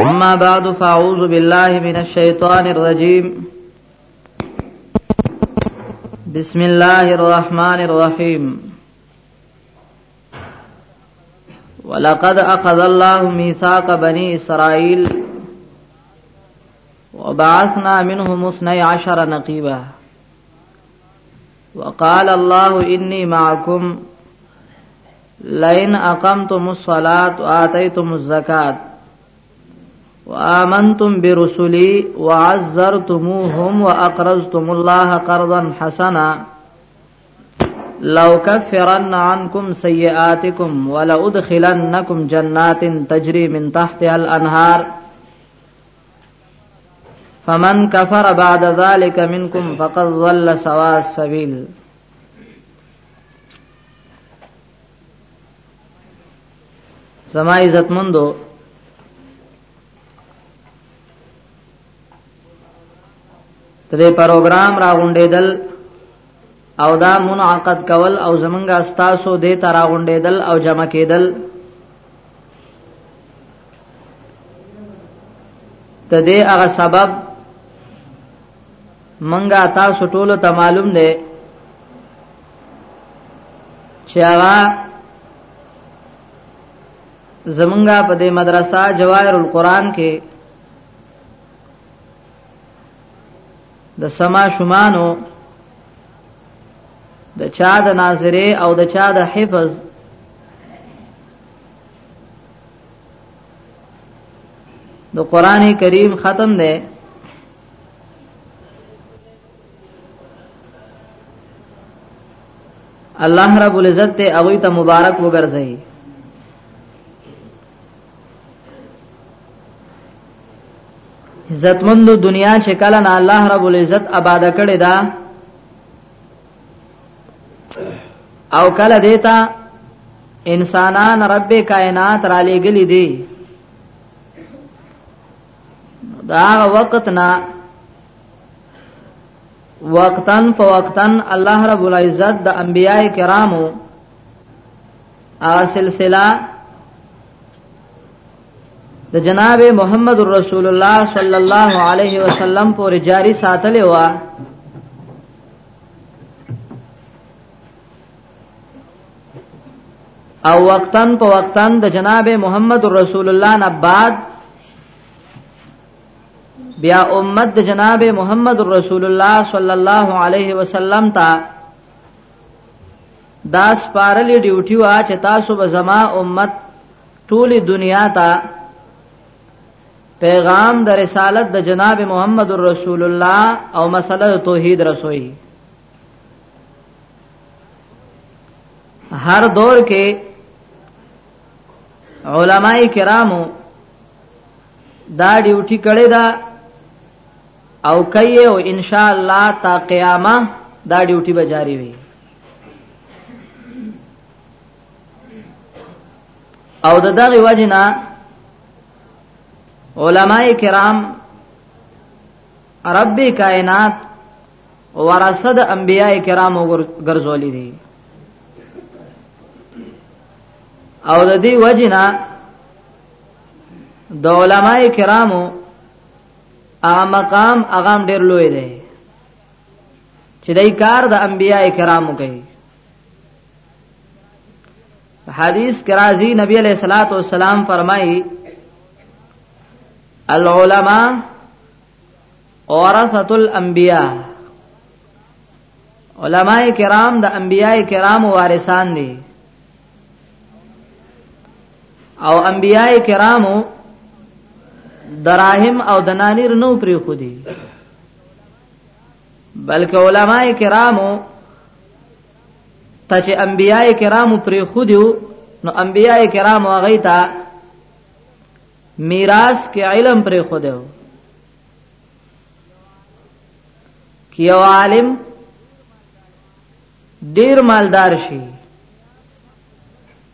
أما بعد فأعوذ بالله من الشيطان الرجيم بسم الله الرحمن الرحيم ولقد أخذ الله ميثاق بني إسرائيل وبعثنا منهم اثني عشر نقيبا وقال الله إني معكم لئن أقمتم الصلاة وآتيتم الزكاة وآمنتم برسلي وعزرتموهم وأقرزتم الله قرضا حسنا لو كفرن عنكم سيئاتكم ولأدخلنكم جنات تجري من تحتها الأنهار فمن كفر بعد ذلك منكم فقد ضل سواء السبيل زما عزت مندو تدې پروګرام را غونډېدل او دا منعقد کول او زمونږه استاسو دې تر را غونډېدل او جمع کېدل تدې هغه سبب منګه تاسو ټولو ته معلوم دی چې هغه زمونږه په دې مدرسه جواهر القرآن کې د سما شمانو د چا د ناظره او د چا د حفظ د قران کریم ختم دی الله رب العزت ته هغه ته مبارک وګرځي عزتمند دنیا چې کله نه الله رب العزت آباد کړي دا او کله دیتا انسانان رب کائنات را لګلی دی دا هغه وخت نه وقتن په وقتن الله رب العزت د انبیای کرامو هغه سلسله د جناب محمد رسول الله صلی الله علیه وسلم پورې جاری ساتلې و او وقتن په وقتن د جناب محمد رسول الله نه بعد بیا امت د جناب محمد رسول الله صلی الله علیه وسلم ته دا سپارلی ډیوټي وا چې تاسو به زما امت ټولي دنیا ته پیغام د رسالت د جناب محمد رسول الله او مسله توحید رسوي هر دور کې علماء کرامو دا ډیوټي کړې ده او کوي او ان شاء الله تا قیامه دا ډیوټي به جاری وي او د دغه وجنا علماء کرام رب کائنات ورثه د انبیاء کرامو ګرځولې دي او د دې وجنا د علماء کرامو هغه مقام هغه ډیر لوی دی چې دای کار د انبیاء کرامو کوي حدیث کرازی نبی علیہ الصلات والسلام فرمایي العلماء ورثه الانبیاء علما کرام د انبیاء کرام وارثان دي او انبیاء کرامو دراهم او دنانیر نو پری خودي بلکې علما کرامو ته چې انبیاء کرامو پری خودیو نو انبیاء کرامو هغه ته میراث کې علم پرې خو دی کې یو عالم ډیر مالدار شي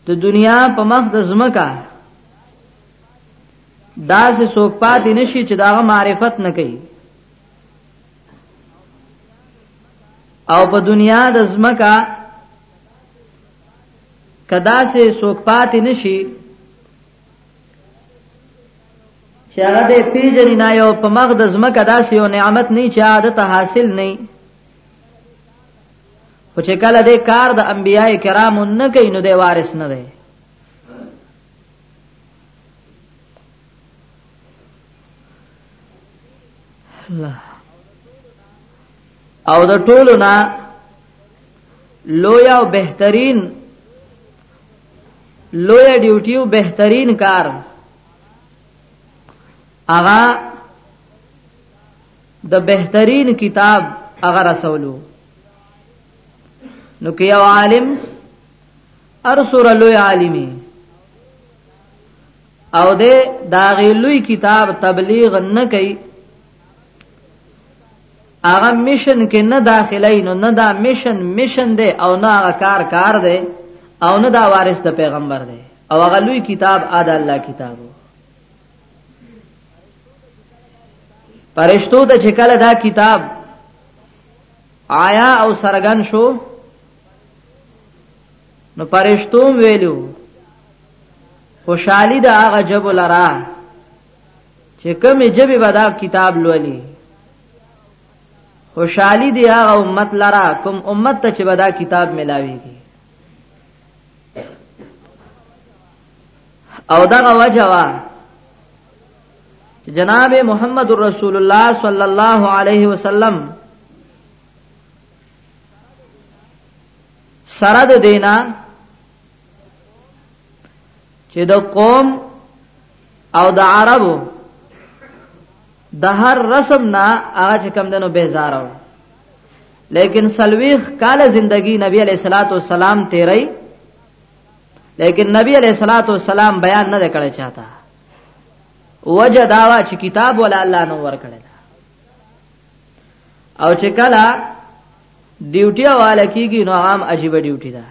د دنیا په مخ د زمکا دا سه سوک پاتې نشي چې دا معرفت نه کوي او په دنیا د زمکا کدا سه سوک پاتې نشي چې هغه دې پیژنې نه یو په مغ د زمکه داسې یو نعمت نه چې عادت حاصل نه خو چې کله دې کار د انبیای کرامو نه کوي نو دې وارث نه دی الله او د ټولو نه لویا او بهترین لوی ډیوټي او بهترین کار اغا د بهترین کتاب اغا رسولو نو کې یو عالم ارسور لوی عالمي او دې دا غلوی کتاب تبلیغ نه کوي هغه میشن کې نه داخلي نو نه دا میشن میشن دی او نه هغه کار کار دی او نه دا وارث د پیغمبر دی او هغه لوی کتاب ااد الله کتاب پرشتو ته چې کله دا کتاب آیا او سرګن شو نو پرشتوم ویلو خوشحالی د هغه جب لرا چې کومې جبې به دا کتاب لولي خوشحالی دی هغه امت لرا کوم امت ته چې به دا کتاب ملاويږي او دغه وجه وا جناب محمد رسول الله صلی الله علیه وسلم سره د دینه چې د قوم او د عربو د هر رسم نه هغه چې کم دنو بیزارو لیکن سلویخ کال زندگی نبی علیہ الصلات والسلام تیری لیکن نبی علیہ الصلات والسلام بیان نه کړی چاته وجه داوا چې کتاب ولا الله نو ور کړی او چې کله ډیوټي حواله کیږي نو عام عجیب ډیوټي ده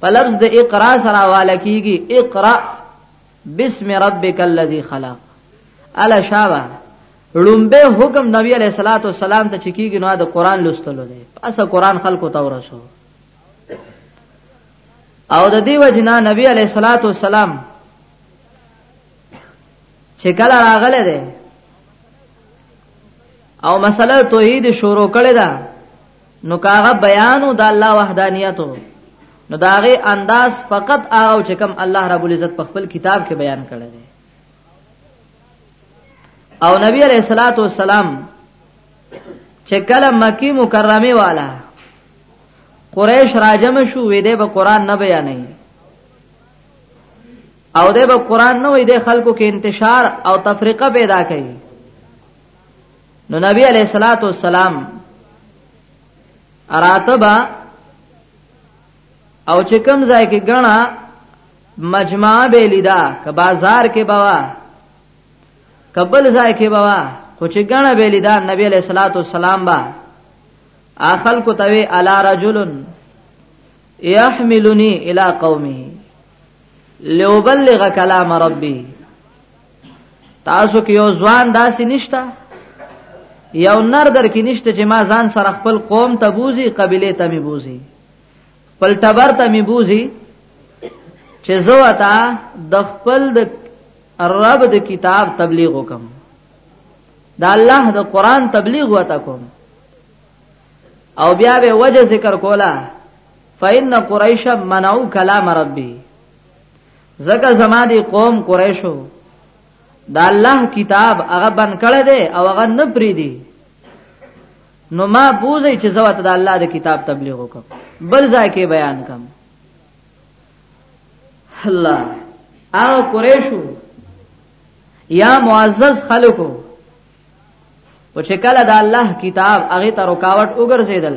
په لفظ د اقرا سره حواله کیږي اقرا بسم ربک الذی خلق الا شابه لومبه حکم نبی علیہ الصلات والسلام ته چکیږي نو د قران لوستلو دی پس قران خلکو ته ورسو او د دې وجنا نبی علیہ الصلات والسلام چې کله راغله ده او مسله توحید شروع کړی دا نو کاغه بیانو د الله وحدانیتو نو داغه انداز فقط هغه چې کوم الله رب العزت په خپل کتاب کې بیان کړی دی او نبی علیہ الصلوۃ والسلام چې کله مکی مکرمه والا قریش راجم شو وې دې به قران نه بیانې او دې به قران نه وي د خلکو کې انتشار او تفریقه پیدا کوي نو نبی علیہ الصلات والسلام راتبا او چې کوم ځای کې غنا مجمع به لیدا ک بازار کې بوا کبل ځای کې بوا خو چې غنا به لیدا نبی علیہ الصلات والسلام با اخل کو توی علی رجلن يحملني الى قومه لوبلغ کلام ربي تاسو کې یو ځوان داسې نشته یو نر در کې نشته چې ما ځان سره خپل قوم ته بوزي قبيله ته می بوزي خپل ټبر ته می بوزي چې زه وتا د خپل د رب د کتاب تبلیغ وکم دا الله د قران تبلیغ وتا کوم او بیا به وجه ذکر کولا فإن قريشا منعوا کلام ربي زکه زما دی قوم قریشو دا الله کتاب هغه بن کړه دی او هغه نه پری دی نو ما بوزي چې زوات د الله د کتاب تبلیغ وکم بل ځای کې بیان کم الله او قریشو یا معزز خلکو او چې کله د الله کتاب هغه ته رکاوټ وګرځیدل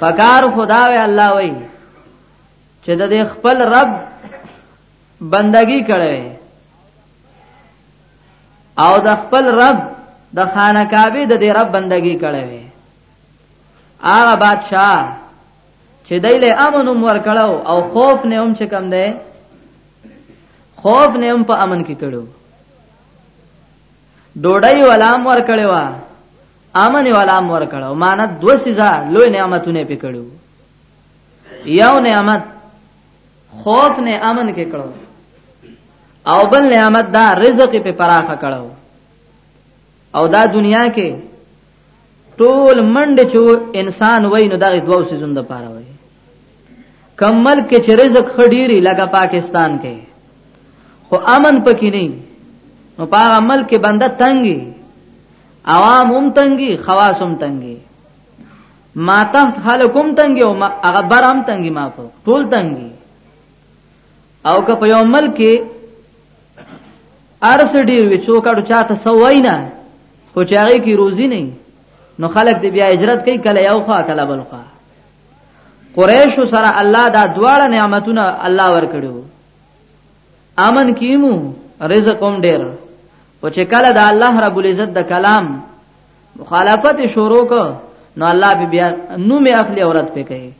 پکار خدا وی الله وی چې د خپل رب بندگی کړي او د خپل رب د خانه کعبه د دې رب بندگی کړي هغه بادشاہ چې دایله امن ور کړو او خوف نه هم چې کم ده خوف نه هم په امن کې کړو ډوډۍ ولام ور کړو امن ولام ور کړو مانت دو سزا لوی نعمتونه پکړو یو نعمت خوف نه امن کې کړو او بل نعمت دا رزق په پراخه کړو او دا دنیا کې ټول منډه چې انسان وای نو دغه دوه سيزون د پاره وای کم ملک کې چې رزق خډيري لکه پاکستان کې خو امن پکې نه نو پاغه ملک کې بنده تنګي عوام هم تنګي خواص هم تنګي ما تحت خلکم تنګي او هغه برام تنګي ما فوق ټول تنګي او که په یو ملک کې ارس ډیر وي څوک اړو چاته سوای نه خو چاغي کې روزي نه نو خلک دې بیا هجرت کوي کله یو خوا کله بل خوا قریش سره الله دا دواړه نعمتونه الله ورکړو امن کیمو رزق هم ډیر او چې کله د الله رب العزت د کلام مخالفت شروع کو نو الله به بیا نو می اخلي عورت پې کوي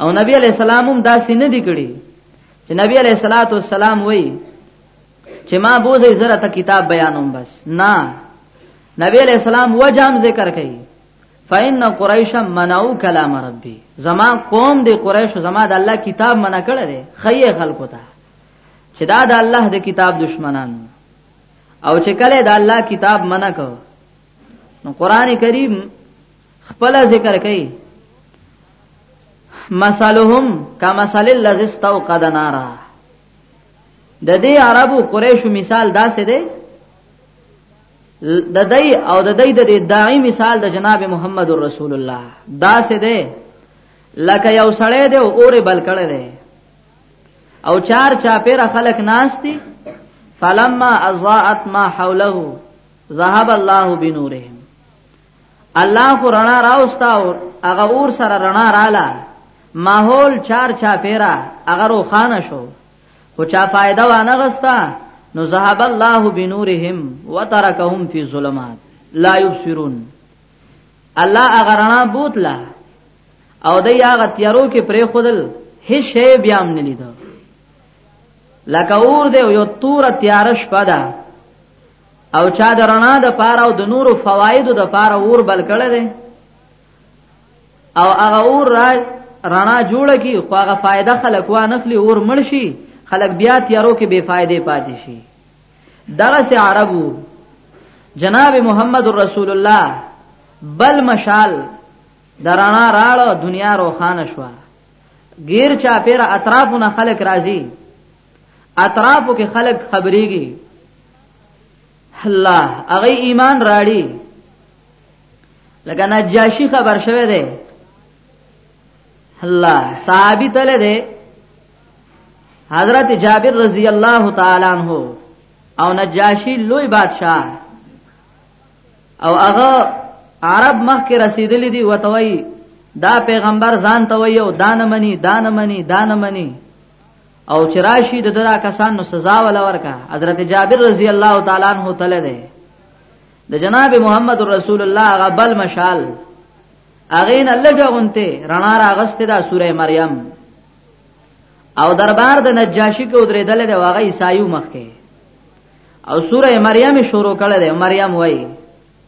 او نبی علی السلام هم داسې نه دی کړی چې نبی علی صلوات و سلام وای چې ما بوزي زره ته کتاب بیانوم بس نه نبی علی السلام وجام ذکر کوي فإن قريش منعوا كلام ربي زما قوم دی قریش زما د الله کتاب منع کړی دی خیه خلکو ته چې دا د الله د کتاب دشمنان او چې کله د الله کتاب منع کو نو قران کریم خپل ذکر کوي مثلهم کمثل الذي استوقد نارا د دې عربو قریشو مثال داسې دی د دای او د دای د دای مثال د جناب محمد رسول الله دا سه ده لکه یو سړی دی اوره بل کړه دی او چار چا پیر خلق ناشتي فلما اضاءت ما حوله ذهب الله بنورهم الله خو رڼا راوستا او هغه اور سره رڼا رااله ماحول چار چا پیرا هغه روخانه شو خو چا فائدہ وانه غستا نو ذهب الله بنورهم وترکهم فی ظلمات لا یبصرون الله هغه رڼا بوتلا او د هغه تیارو کې پرې خودل هیڅ شی بیا هم نه لیدو لکه اور دی یو تور تیار شپه ده او چا د رڼا د پاره او د نورو فوایدو د پاره اور بل کړی دی او هغه اور را رڼا جوړه کی خو هغه فائدہ خلک وا نخلی اور مرشي خلک بیا تیارو کې بے فائدې پاتې شي دغه سي عربو جناب محمد رسول الله بل مشال د رڼا راړو دنیا روخانه شو غیر چا پیر اطرافونه خلک راځي اطرافو کې خلک خبرېږي الله هغه ایمان راړي لکه نجاشي خبر شوه دی الله صحابي تل دی حضرت جابر رضی الله تعالی عنہ او نجاشی لوی بادشاہ او هغه عرب مخ کې رسیدلې دي وتوي دا پیغمبر ځان ته وي او دان منی دان منی دان منی او چې راشي د دا کسان نو سزا ولا ورکا حضرت جابر رضی الله تعالی عنہ تله ده د جناب محمد رسول الله غبل مشال اغین لګه اونته رڼا راغست دا سوره مریم او دربار د نجاشی کې ودرېدل دی واغه عیسایو مخ کې او سوره مریم شروع کړه ده مریم وای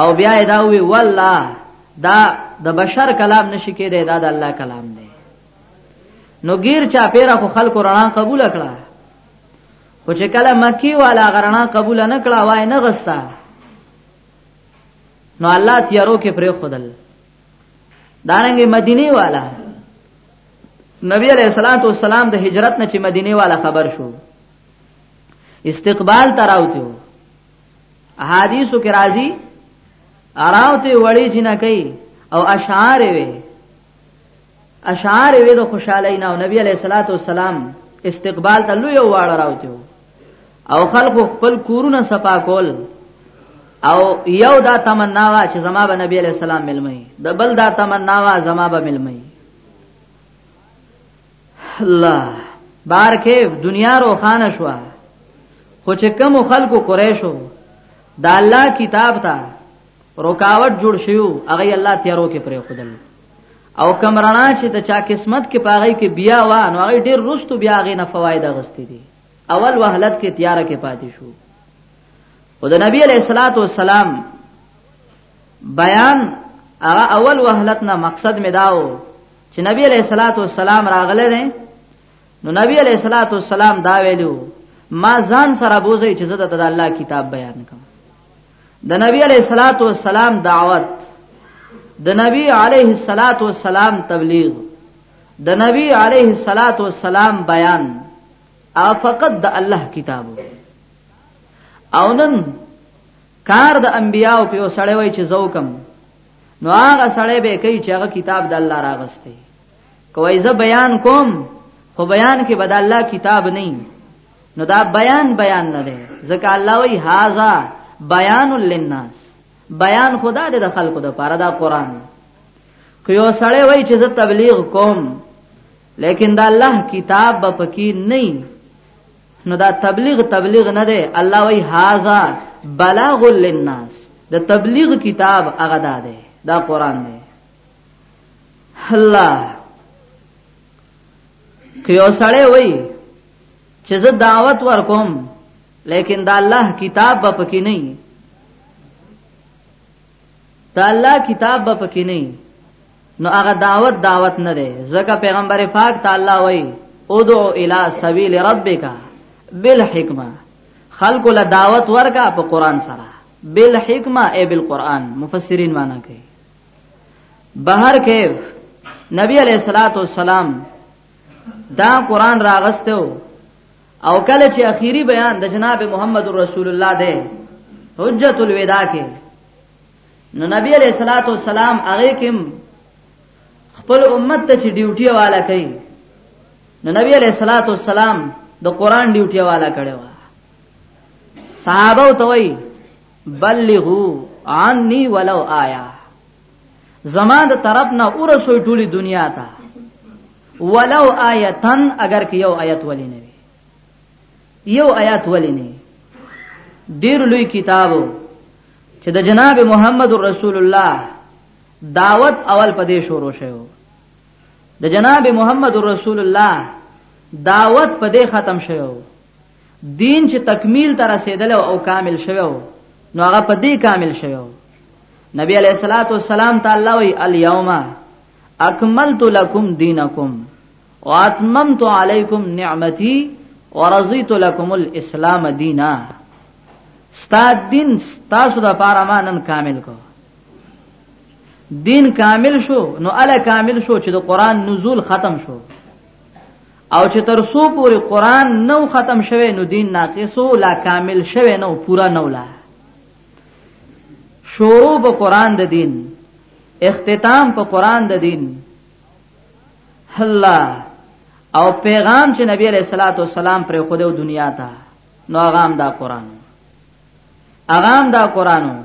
او بیا یې دا وی والله دا د بشر کلام نشي کېدای دا د الله کلام دی نو غیر چا پیرا خو خلکو رڼا قبول کړه خو چې کله مکی والا غرنا قبول نه کړه وای نه غستا نو الله تیارو کې پرې خدل دارنګ مدینه والا نبی علیہ الصلوۃ والسلام د هجرت نه چې مدینه والا خبر شو استقبال تراوتو احادیثو کې راځي اراوته وړي جنکې او اشعار وي اشعار وي د خوشاله نه او نبی عليه الصلاه والسلام استقبال ته لوی واړ راوته او خلق خپل کورونه صفا کول او یو دا تمنا وا چې زما به نبی عليه السلام ملمي د بل دا تمنا وا زما به ملمي الله بار کیف دنیا روخانه شو خو چې کم خلکو قریشو دا الله کتاب ته رکاوټ جوړ شیو هغه الله تیارو کې پرې خدل او کم رڼا چې د چا قسمت کې پاغې کې بیا و نو هغه ډیر رستو بیا غې نه فواید غستې دي اول وهلت کې تیار کې پاتې شو او د نبی علیہ الصلوۃ والسلام بیان هغه اول وهلت نه مقصد می داو چې نبی علیہ الصلوۃ والسلام راغله ده نو نبی علیہ الصلوۃ والسلام دا ویلو ما ځان سره بوزي چې زه د الله کتاب بیان کوم د نبی علیہ الصلوۃ والسلام دعوت د نبی علیه الصلاۃ والسلام تبلیغ د نبی علیه الصلاۃ والسلام بیان او فقط د الله کتابو او نن کار د انبیاو په یو سړی وای چې زوکم نو هغه سړی به کوي چې هغه کتاب د الله راغسته کوي زه بیان کوم خو بیان کې بد الله کتاب نه نو دا بیان بیان نه دی ځکه الله وی هاذا بیان للناس بیان خدا دې د خلکو د پاره دا قران خو یو سړی وای چې زه تبلیغ کوم لیکن دا الله کتاب به پکې نه نو دا تبلیغ تبلیغ نه دی الله وی هاذا بلاغ للناس د تبلیغ کتاب هغه دا دی دا قران دی الله که یو سړی وای چې زه دعوت ورکوم لیکن دا الله کتاب به پکې نه د الله کتاب به پکې نه نو هغه دعوت دعوت نه دی ځکه پیغمبر پاک تعالی وای ادعو الی سبیل ربک بالحکمه خلق له دعوت ورکا په قران سره بالحکمه ای بالقران مفسرین معنا کوي بهر کې نبی علیہ الصلوۃ والسلام دا قران راغستو او کله چې اخیری بیان د جناب محمد رسول الله ده حجت الوداع کې نو نبی علیہ الصلوۃ والسلام هغه کې خپل امت ته چې ډیوټي والا کوي نو نبی علیہ الصلوۃ والسلام د قران ډیوټي والا کړي وا صحابه ته وای بلغو عني ولو آیا زما د طرف نه ورسوي ټولي دنیا ته ولو آیتن اگر که یو آیت ولی نه یو آیت ولی نه ډیر لوی کتابو چې د جناب محمد رسول الله دعوت اول پدې شروع شوی د جناب محمد رسول الله دعوت پدې ختم شوی دین چې تکمیل ته رسیدل او کامل شوی وو نو هغه په دې کامل شوی وو نبی علیہ الصلوۃ والسلام تعالی وی الیوم اکملت لکم دینکم واتممت علیکم نعمتي ورضیت لکم الاسلام دینا ستا دین تاسو د پاره ما نن کامل کو دین کامل شو نو اله کامل شو چې د قران نزول ختم شو او چې تر سو پوری قران نو ختم شوه نو دین ناقصو لا کامل شوه نو پورا نو لا شروع په قران د دین اختتام په قران د دین الله او پیغام چې نبی علیہ الصلوۃ والسلام پر خوده دنیا ته نو اغام دا قران اغام دا قرانو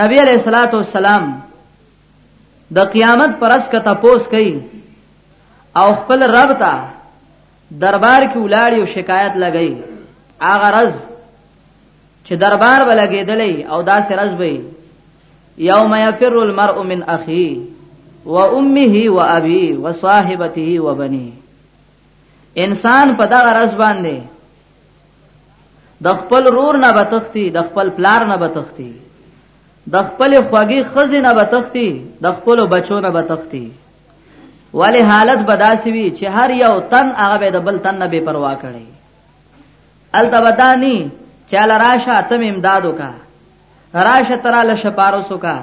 نبی علیہ الصلوۃ والسلام د قیامت پر ورځ که تپوس کوي او خپل رب ته دربار کې ولاړ یو شکایت لګی هغه رز چې دربار به لګېدلې او داسې رز به یوم یفر المرء من اخی و امه و ابي و صاحبته و بني انسان په دغه رز باندې د خپل رور نه بتختی د خپل پلار نه بتختی د خپل خوږی خزې نه به تختی د خپل بچو نه به تختی ولی حالت به داسې وي چې هر یو تن هغه به د بل تن نه بې پروا کړي الته به دا نی چاله راشه تم امداد وکا راشه تراله شپاروس وکا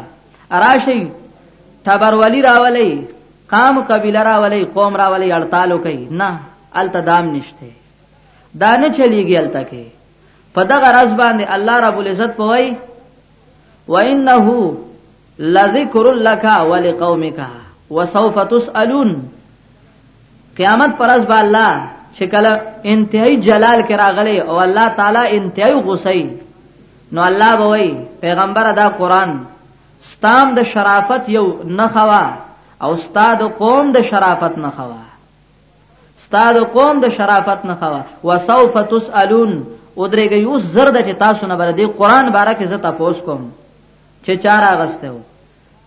راشي تبرولی راولي قام قبیله راولي قوم راولي اړتالو کوي نه الته دام نشته دا نه چلیږي الته کې په دغه راز باندې الله رب العزت پوي وانه لذکر لك ولقومك وسوف تسالون قیامت پر از با الله چې کله انتهایی جلال کې راغلی او الله تعالی انتهایی غوسی نو الله به وای پیغمبر دا قران ستام د شرافت یو نخوا او استاد قوم د شرافت نخوا ستا د قوم د شرافت نه خوا وسوف تسالون ودرېږي اوس زر د چې تاسو نه بر دې قران باره کې زه تاسو کوم چې چاره غسته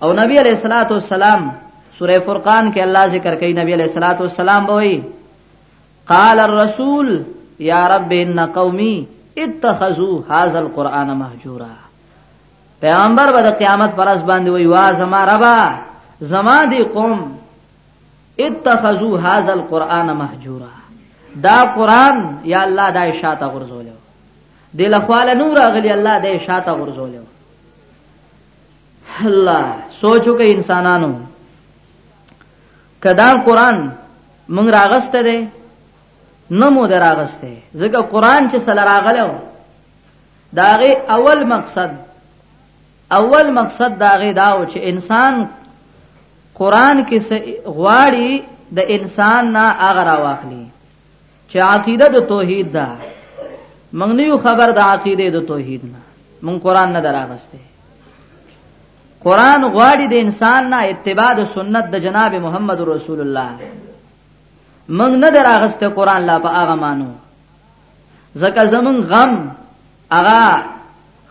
او نبی علیہ الصلوۃ والسلام سورہ فرقان کې الله ذکر کوي نبی علیہ الصلوۃ والسلام بوي قال الرسول یا رب ان قومی اتخذوا هذا القران مهجورا پیغمبر به د قیامت پر اس باندې وی وا زما ربا زما دی قوم اتخذوا هذا القرآن مهجورا دا قرآن یا الله دا شاته غرزولیو د لخواله نور غلی الله دا شاته غرزولیو الله سوچو کې انسانانو کدا قرآن مونږ راغسته ده نمو دراغسته ځکه قرآن چې سره راغلو داغه اول مقصد اول مقصد داغه داو چې انسان قران کې څه غواړي د انسان نه هغه راواخلي چې عقیده د توحید ده موږ نه یو خبر د عقیده د توحید نه موږ قران نه دراغسته قران غواړي د انسان نه اتباع د سنت د جناب محمد رسول الله موږ نه دراغسته قران لا په هغه مانو زکه زمون غم هغه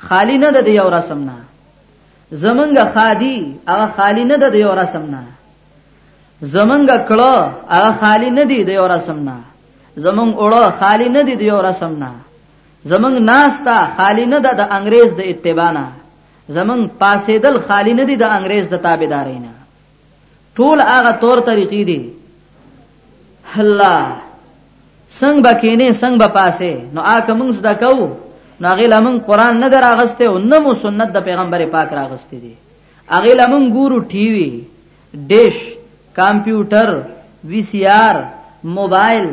خالی نه د یو رسم نه زمونږ خادي هغه خالی نه ده د یو رسم نه زمونږ کړه هغه خالی نه دی د یو رسم نه زمونږ اوړه خالی نه دی د یو رسم نه زمونږ ناستا خالی نه ده د انګريز د اتباع نه زمونږ پاسېدل خالی نه دی د انګريز د تابعدارۍ نه ټول هغه تور طریقې دي الله څنګه بکینه څنګه بپاسه نو آکه موږ زده کوو نو هغه لمن قران نه دراغسته او نه مو سنت د پیغمبر پاک راغسته دي هغه لمن ګورو ټي وي ډیش کمپیوټر وی سی آر موبایل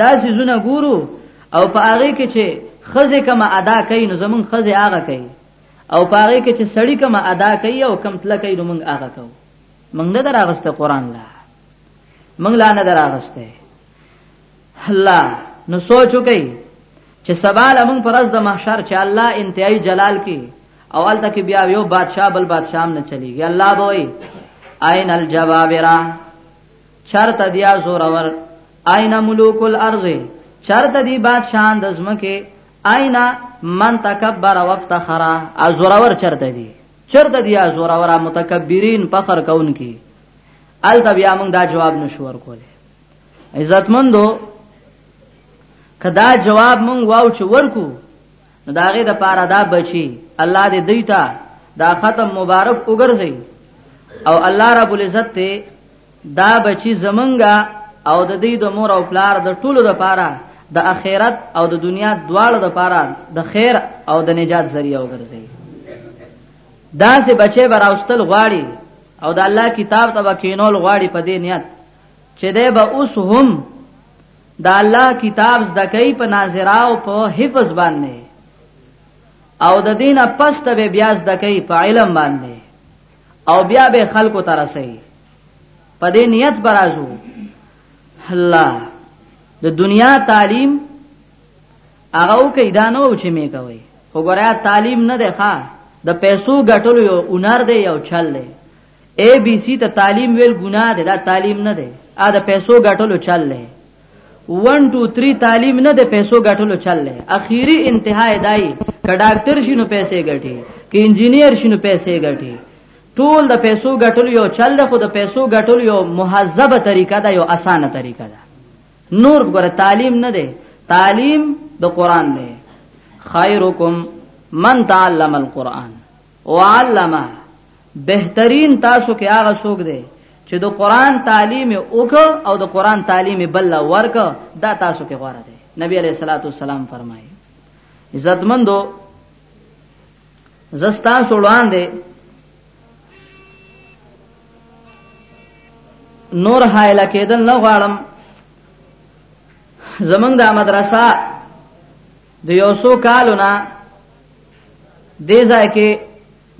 دا سيزونه ګورو او په هغه کې چې خزه کما ادا کوي نو زمون خزه هغه کوي او پاره کې چې سړی کوم ادا کوي او کم تل کوي نو موږ هغه کو موږ نه دراغسته قران لا موږ لا نه دراغسته الله نو سوچ وکي چې سبا لمن پر از د محشر چې الله انتهائی جلال کې او الته کې بیا یو بادشاہ بل بادشاہ نه چلیږي الله بوي عین الجوابرا چرته دیا زورور عین ملوک الارض چرته دی بادشاہ د زمکه اين من تکبر وافتخر ازورور چرته دي چرته دي ازورور متکبرين فخر کوونکي الته بیا موږ دا جواب نشور کوله عزتمندو کدا جواب مونږ واو چې ورکو نو دا غي د پاره دا بچي الله دې دیتا دا ختم مبارک وګرځي او الله رب العزت ته دا بچی زمونږ او د دوی د مور او پلار د ټولو لپاره د اخرت او د دنیا دواړو لپاره د خیر او د نجات ذریعہ وګرځي دا سه بچي براوستل غواړي او د الله کتاب ته وکینول غواړي په دې نیت چې ده به اوس هم د الله کتاب زده کوي په ناظرا او په حفظ باندې او د دینه پس ته بیا زده کوي په علم باندې او بیا به خلکو ته رسي په دې نیت برازو الله د دنیا تعلیم هغه کوي دا نه و چې می کوي وګوره تعلیم نه ده ښا د پیسو ګټلو یو اونر دی یو چل دی اے بی سی ته تعلیم ویل ګناه ده دا تعلیم نه ده ا د پیسو ګټلو چل دی ون ټو تری تعلیم نه د پیسو ګټلو چل دی اخیری انتها دای ک ډاکټر شینو پیسې ګټي ک انجنیر شینو پیسې ګټي ټول د پیسو ګټلو یو چل دی خو د پیسو ګټلو یو مهذبه طریقه ده یو اسانه طریقه ده نور ګره تعلیم نه دی تعلیم د قران دی خیرکم من تعلم القرآن وعلم بهترین تاسو کې هغه څوک دی چې د قران تعلیم وک او د قران تعلیم بل ورک دا تاسو کې غوړه دی نبی علیہ الصلوۃ والسلام فرمایي عزتمندو زستا سوړان دی نور حایل کېدل نه غواړم زمنګ دا مدرسه د یو څو کالو نه دې ځای کې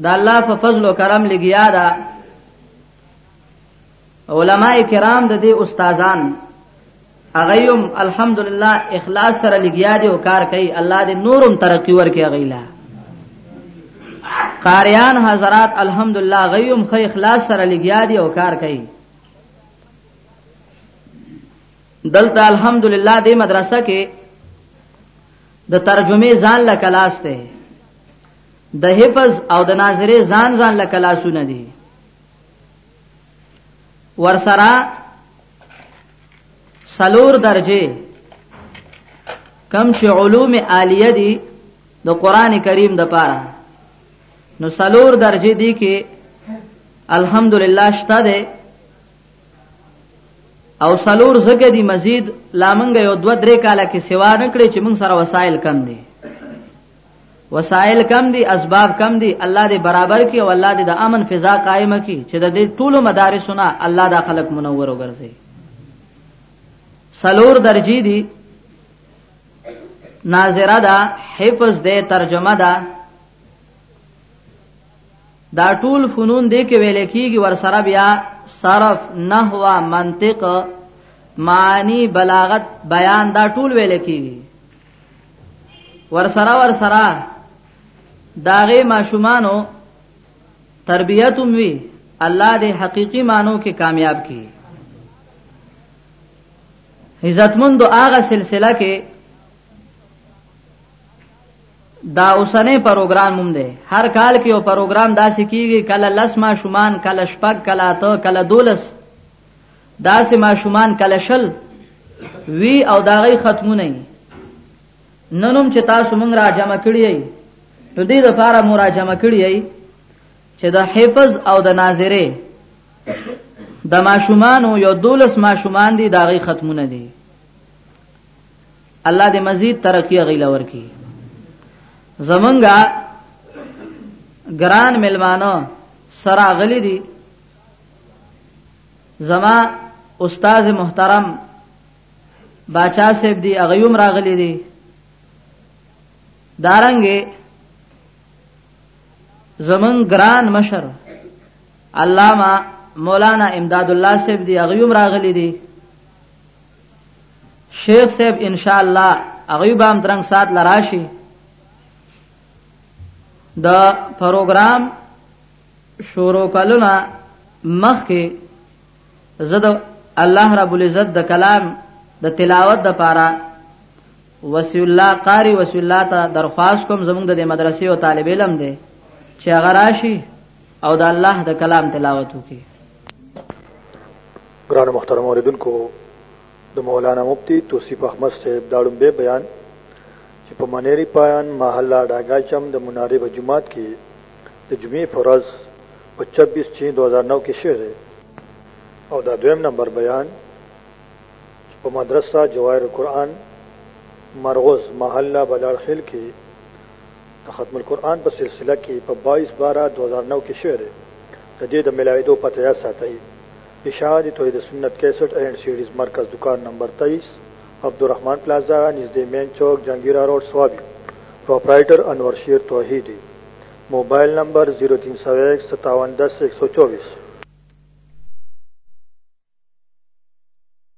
د الله په فضل او کرم لګیا ده علما کرام د دې استادان اغیوم الحمدلله اخلاص سره لګیا دي او کار کوي الله دې نورم ترقی ورکړي غیلا قاریان حضرات الحمدلله غیوم خې اخلاص سره لګیا دي او کار کوي دلته الحمدلله دې مدرسه کې د ترجمه ځان له کلاس ته د حفظ او د ناظرې ځان ځان له کلاسونه دي ورسره سلور درجه کم چې علوم عالیه دي د قران کریم د پاره نو سلور درجه دي کې الحمدلله شته ده او سلور زګه دی مزید لا منګ یو دو درې کاله کې سیوا نکړي چې موږ سره وسایل کم دي وسایل کم دي اسباب کم دي الله دې برابر کړي او الله دې د امن فضا قائمه کړي چې د دې ټولو مدارسونه الله دا خلق منور وګرځي سلور درجی دي ناظره ده حفظ ده ترجمه ده دا ټول فنون دې کې ویل کېږي ورسره بیا صرف نحو منطق معنی بلاغت بیان دا ټول ویل کېږي ورسره ورسره داغه ماشومانو تربیت وی الله دې حقيقي مانو کې کامیاب کړي عزتمند هغه سلسله کې دا اوسنې پروګرام هم دی هر کال کې یو پروګرام داسې کیږي کله لس ماشومان کله شپږ کله اته کله دولس داسې ماشومان کله شل وی او دا غي ختمونه ننوم چې تاسو مونږ را جمع کړی نو دې د پاره مو را جمع کړی چې د حفظ او د ناظره د ماشومان یو دولس ماشومان دي دا غي ختمونه دي الله دې مزید ترقی غیلا ورکی زمونږه ګران ملمانو سرا غلی دي زما استاد محترم باچا صاحب دی اغیوم راغلی دی دارنګه زمون ګران مشر علامہ مولانا امداد الله صاحب دی اغیوم راغلی دی شیخ صاحب ان شاء الله هغه به هم درنګ سات لراشي د پروګرام شروع کولونه مخکې زده الله رب العزت د کلام د تلاوت د پاره وسی الله قاری وسی الله ته درخواست کوم زموږ د مدرسې او طالب علم دی چې هغه راشي او د الله د کلام تلاوت وکړي ګران محترم اوریدونکو د مولانا مفتی توصیف احمد صاحب دا ړومبی بیان چې په منیری پایان محله ډاګا چم د منارې په جومات کې د جمعې په ورځ په 26 چین 2009 کې شوی دی او دا دویم نمبر بیان چې په مدرسه جواهر القرآن مرغوز محله بلاړخیل کې د ختم القرآن په سلسله کې په بایس باره دوه زره نو کې شوی دی. د دې د ملاوېدو پته یاد ساتئ. اشاعت توحید سنت کیسټ اینډ سیډیز مرکز دکان نمبر تئیس، عبدالرحمن پلازا، نږدې مین چوک، جهانګیرا روډ، صوابي. پروپرایټر انور شیر توحیدي. موبایل نمبر زیرو تین سو ایک، ستاون دس، ایک سو چوبیس.